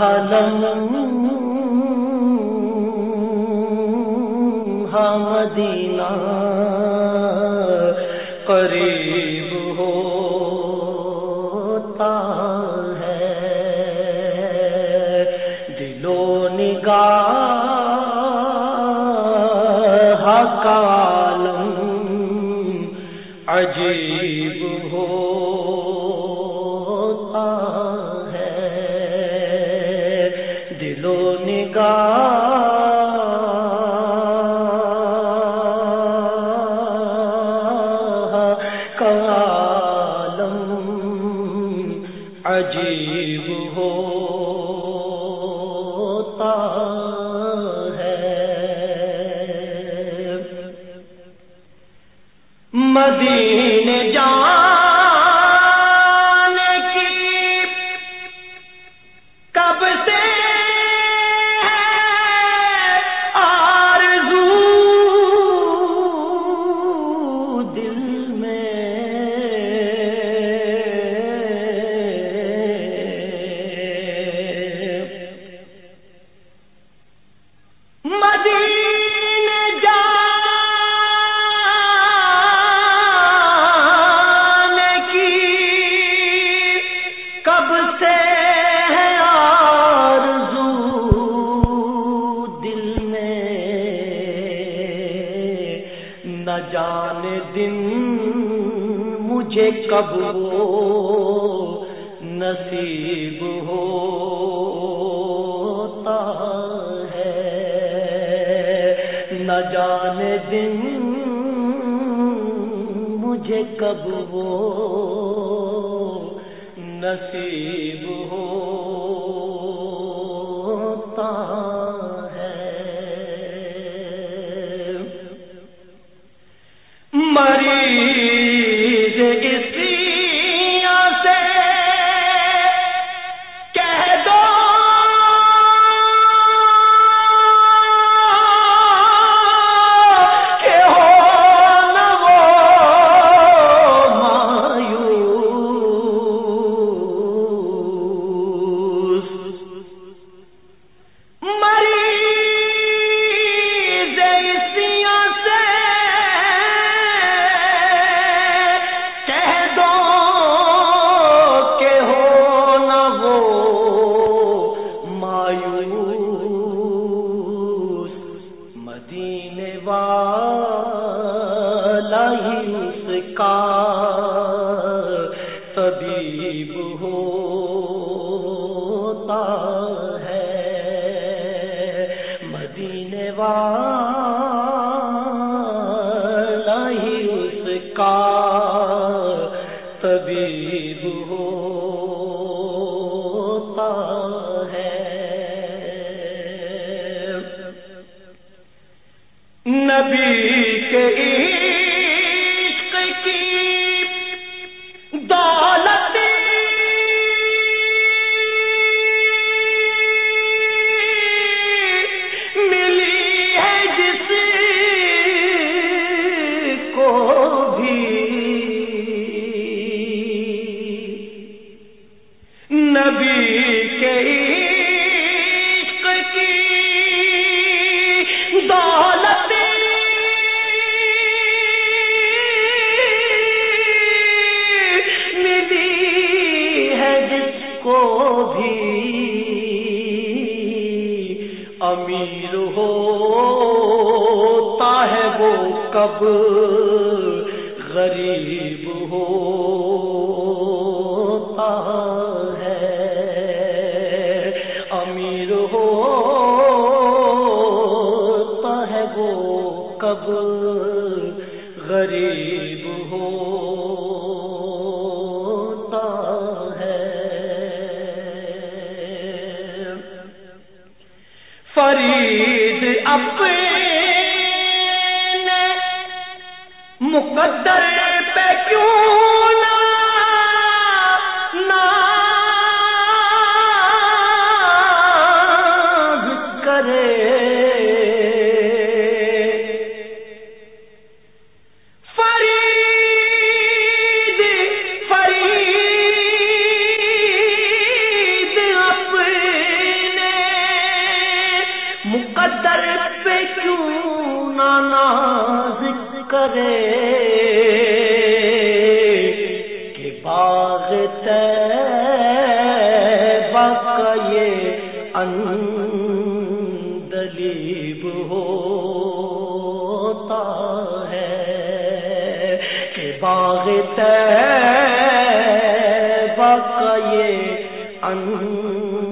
لمحہ مدینہ قریب ہوتا ہے۔ دلو نگاہ کالم عجیب ہوتا نگاہ کالم عجیب ہوتا ہے۔ مدینے جانے دل میں نہ جانے دن مجھے کب وہ نصیب ہوتا ہے؟ نہ جانے دن مجھے کب وہ نصیب ہوتا طبیب ہوتا ہے۔ مدینے والا ہی اس کا طبیب ہوتا ہے۔ نبی کے نبی کے عشق کی دولت ملی ہے جس کو بھی امیر ہوتا ہے وہ کب غریب ہوتا ہے۔ کب غریب ہوتا ہے۔ فرید اپنے مقدر پہ کیوں نہ ناز کرے؟ کرے کہ باغ یہ اندلیب ہوتا ہے کہ باغ یہ اندلیب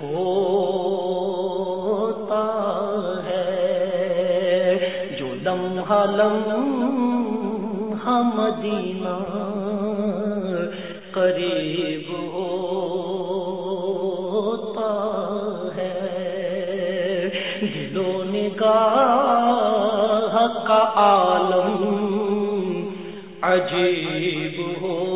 ہوتا لمحہ ہم ہاں مدینہ قریب ہوتا ہے۔ دلوں نگاہ کا عالم عجیب ہو